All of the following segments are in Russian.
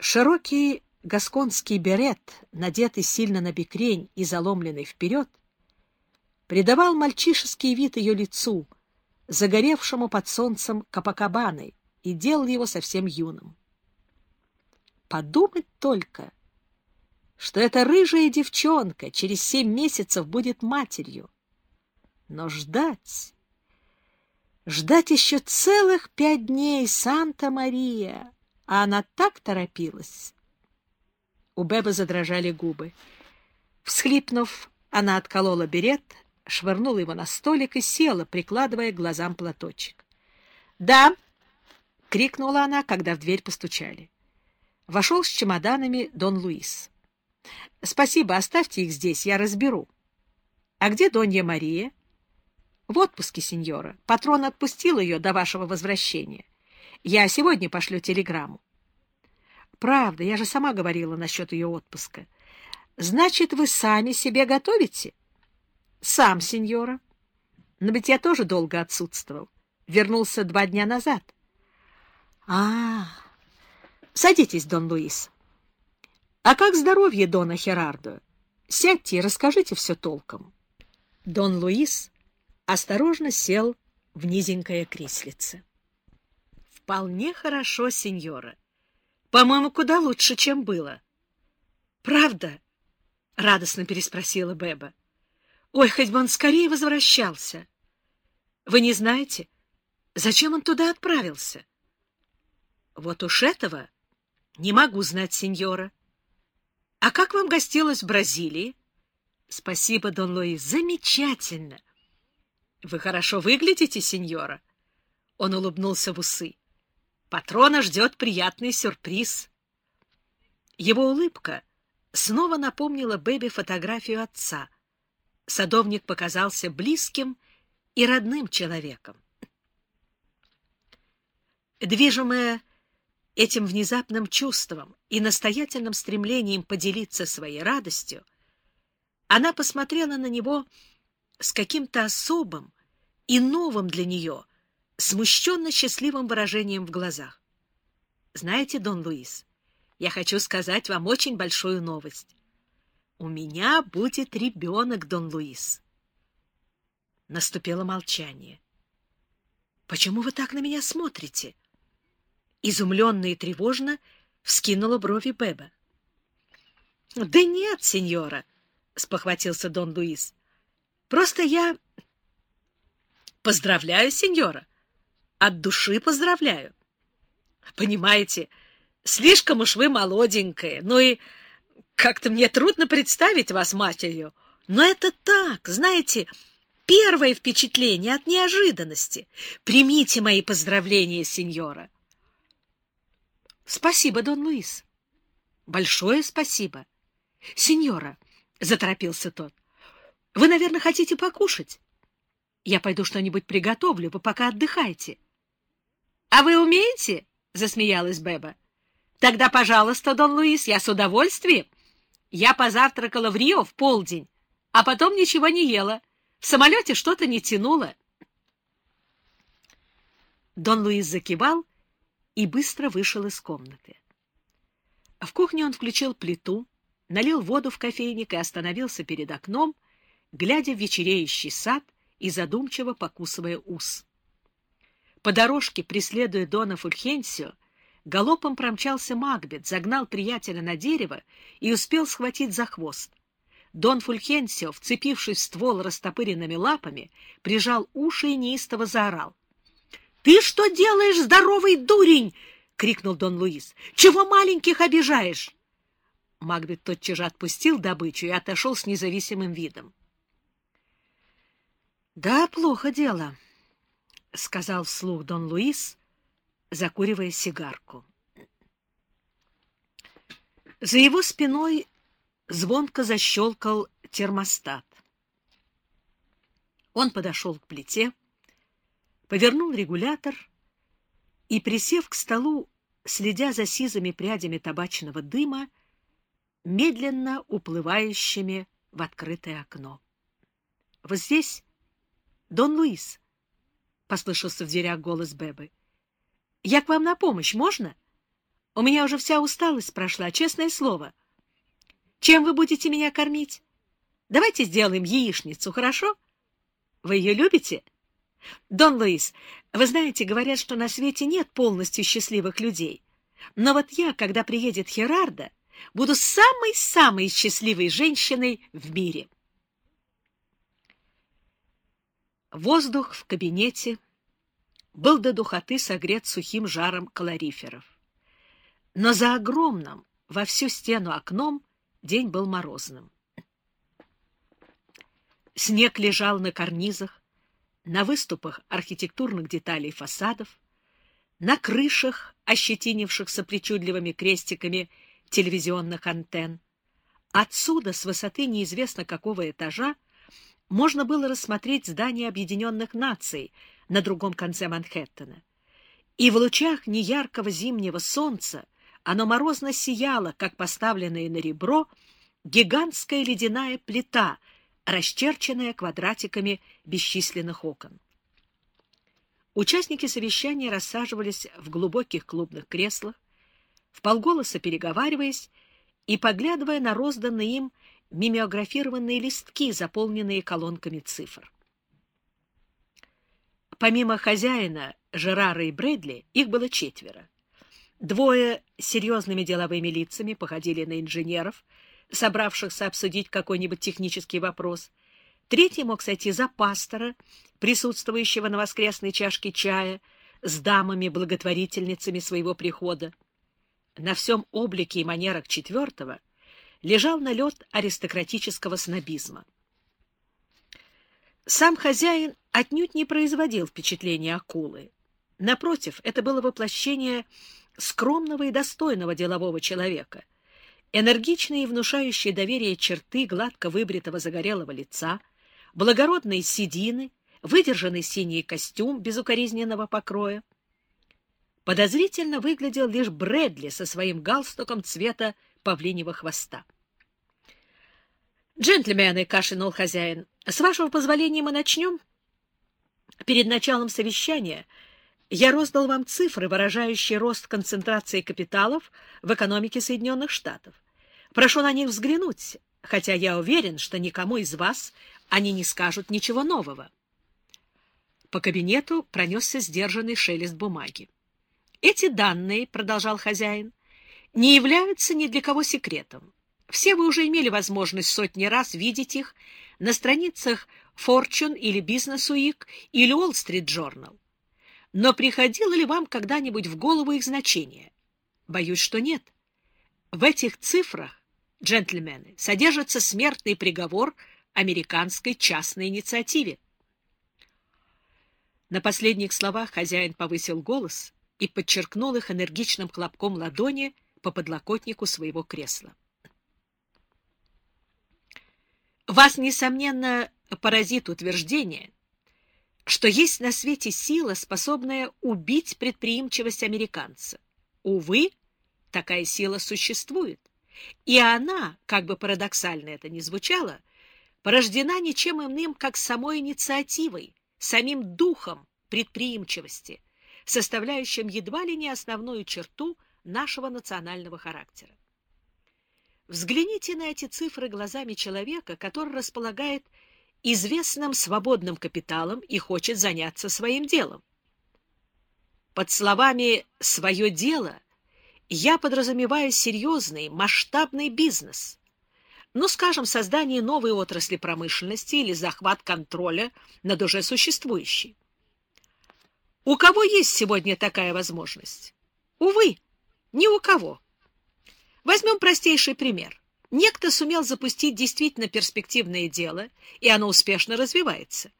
Широкий гасконский берет, надетый сильно на бекрень и заломленный вперед, придавал мальчишеский вид ее лицу, загоревшему под солнцем Капакабаны, и делал его совсем юным. Подумать только, что эта рыжая девчонка через семь месяцев будет матерью. Но ждать... Ждать еще целых пять дней, Санта-Мария! А она так торопилась. У Бебы задрожали губы. Всхлипнув, она отколола берет, швырнула его на столик и села, прикладывая к глазам платочек. — Да! — крикнула она, когда в дверь постучали. Вошел с чемоданами Дон Луис. — Спасибо, оставьте их здесь, я разберу. — А где Донья Мария? — В отпуске, сеньора. Патрон отпустил ее до вашего возвращения. Я сегодня пошлю телеграмму. — Правда, я же сама говорила насчет ее отпуска. — Значит, вы сами себе готовите? — Сам, сеньора. Но ведь я тоже долго отсутствовал. Вернулся два дня назад. — А, садитесь, Дон Луис. — А как здоровье Дона Херардо? Сядьте и расскажите все толком. Дон Луис осторожно сел в низенькое креслице. — Вполне хорошо, сеньора. По-моему, куда лучше, чем было. — Правда? — радостно переспросила Беба. — Ой, хоть бы он скорее возвращался. — Вы не знаете, зачем он туда отправился? — Вот уж этого не могу знать, сеньора. — А как вам гостилось в Бразилии? — Спасибо, Дон Луис, замечательно. — Вы хорошо выглядите, сеньора. Он улыбнулся в усы. Патрона ждет приятный сюрприз. Его улыбка снова напомнила Бэби фотографию отца. Садовник показался близким и родным человеком. Движимая этим внезапным чувством и настоятельным стремлением поделиться своей радостью, она посмотрела на него с каким-то особым и новым для нее, смущенно-счастливым выражением в глазах. «Знаете, Дон Луис, я хочу сказать вам очень большую новость. У меня будет ребенок, Дон Луис». Наступило молчание. «Почему вы так на меня смотрите?» Изумленно и тревожно вскинула брови Беба. «Да нет, сеньора», — спохватился Дон Луис. Просто я... Поздравляю, сеньора. От души поздравляю. Понимаете, слишком уж вы молоденькая, ну и как-то мне трудно представить вас матерью. Но это так, знаете, первое впечатление от неожиданности. Примите мои поздравления, сеньора. Спасибо, Дон Луис. Большое спасибо. Сеньора, — заторопился тот, — вы, наверное, хотите покушать? Я пойду что-нибудь приготовлю, вы пока отдыхайте. — А вы умеете? — засмеялась Беба. — Тогда, пожалуйста, Дон Луис, я с удовольствием. Я позавтракала в Рио в полдень, а потом ничего не ела. В самолете что-то не тянуло. Дон Луис закивал и быстро вышел из комнаты. В кухне он включил плиту, налил воду в кофейник и остановился перед окном, глядя в вечереющий сад и задумчиво покусывая ус. По дорожке, преследуя Дона Фульхенсио, галопом промчался Макбет, загнал приятеля на дерево и успел схватить за хвост. Дон Фульхенсио, вцепившись в ствол растопыренными лапами, прижал уши и неистово заорал. — Ты что делаешь, здоровый дурень? — крикнул Дон Луис. — Чего маленьких обижаешь? Макбет тотчас же отпустил добычу и отошел с независимым видом. Да, плохо дело, — сказал вслух Дон Луис, закуривая сигарку. За его спиной звонко защелкал термостат. Он подошел к плите, повернул регулятор и, присев к столу, следя за сизыми прядями табачного дыма, медленно уплывающими в открытое окно. Вот здесь — Дон Луис, — послышался в дверях голос Бебы. — Я к вам на помощь, можно? У меня уже вся усталость прошла, честное слово. Чем вы будете меня кормить? Давайте сделаем яичницу, хорошо? Вы ее любите? Дон Луис, вы знаете, говорят, что на свете нет полностью счастливых людей. Но вот я, когда приедет Херарда, буду самой-самой счастливой женщиной в мире. Воздух в кабинете был до духоты согрет сухим жаром калориферов. Но за огромным во всю стену окном день был морозным. Снег лежал на карнизах, на выступах архитектурных деталей фасадов, на крышах, ощетинившихся причудливыми крестиками телевизионных антенн. Отсюда, с высоты неизвестно какого этажа, можно было рассмотреть здание Объединенных Наций на другом конце Манхэттена. И в лучах неяркого зимнего солнца оно морозно сияло, как поставленная на ребро гигантская ледяная плита, расчерченная квадратиками бесчисленных окон. Участники совещания рассаживались в глубоких клубных креслах, вполголоса переговариваясь и поглядывая на розданные им мимеографированные листки, заполненные колонками цифр. Помимо хозяина, Жерара и Брэдли, их было четверо. Двое с серьезными деловыми лицами походили на инженеров, собравшихся обсудить какой-нибудь технический вопрос. Третий мог сойти за пастора, присутствующего на воскресной чашке чая, с дамами-благотворительницами своего прихода. На всем облике и манерах четвертого лежал налет аристократического снобизма. Сам хозяин отнюдь не производил впечатления акулы. Напротив, это было воплощение скромного и достойного делового человека. Энергичные и внушающие доверие черты гладко выбритого загорелого лица, благородные седины, выдержанный синий костюм безукоризненного покроя. Подозрительно выглядел лишь Брэдли со своим галстуком цвета павлиньего хвоста. «Джентльмены!» — кашлянул хозяин. «С вашего позволения мы начнем?» Перед началом совещания я роздал вам цифры, выражающие рост концентрации капиталов в экономике Соединенных Штатов. Прошу на них взглянуть, хотя я уверен, что никому из вас они не скажут ничего нового. По кабинету пронесся сдержанный шелест бумаги. «Эти данные, — продолжал хозяин, — не являются ни для кого секретом. Все вы уже имели возможность сотни раз видеть их на страницах Fortune или Business Week или Wall Street Journal. Но приходило ли вам когда-нибудь в голову их значение? Боюсь, что нет. В этих цифрах, джентльмены, содержится смертный приговор американской частной инициативе. На последних словах хозяин повысил голос и подчеркнул их энергичным хлопком ладони по подлокотнику своего кресла. Вас, несомненно, поразит утверждение, что есть на свете сила, способная убить предприимчивость американца. Увы, такая сила существует, и она, как бы парадоксально это ни звучало, порождена ничем иным, как самой инициативой, самим духом предприимчивости, составляющим едва ли не основную черту нашего национального характера. Взгляните на эти цифры глазами человека, который располагает известным свободным капиталом и хочет заняться своим делом. Под словами «свое дело» я подразумеваю серьезный, масштабный бизнес. Ну, скажем, создание новой отрасли промышленности или захват контроля над уже существующей. У кого есть сегодня такая возможность? Увы, ни у кого. Возьмем простейший пример. Некто сумел запустить действительно перспективное дело, и оно успешно развивается.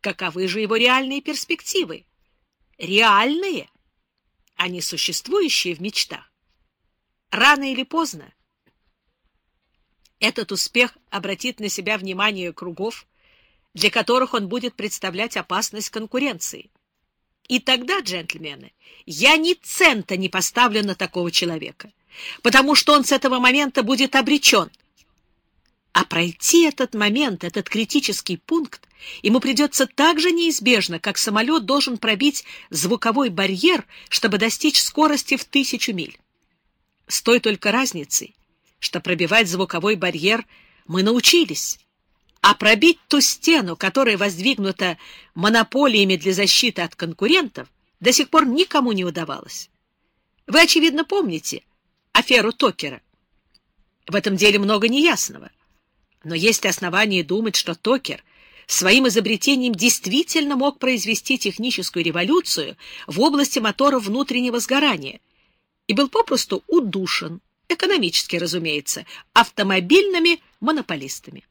Каковы же его реальные перспективы? Реальные, а не существующие в мечтах. Рано или поздно этот успех обратит на себя внимание кругов, для которых он будет представлять опасность конкуренции. И тогда, джентльмены, я ни цента не поставлю на такого человека потому что он с этого момента будет обречен. А пройти этот момент, этот критический пункт, ему придется так же неизбежно, как самолет должен пробить звуковой барьер, чтобы достичь скорости в тысячу миль. С той только разницей, что пробивать звуковой барьер мы научились, а пробить ту стену, которая воздвигнута монополиями для защиты от конкурентов, до сих пор никому не удавалось. Вы, очевидно, помните аферу Токера. В этом деле много неясного. Но есть основания думать, что Токер своим изобретением действительно мог произвести техническую революцию в области моторов внутреннего сгорания и был попросту удушен, экономически, разумеется, автомобильными монополистами.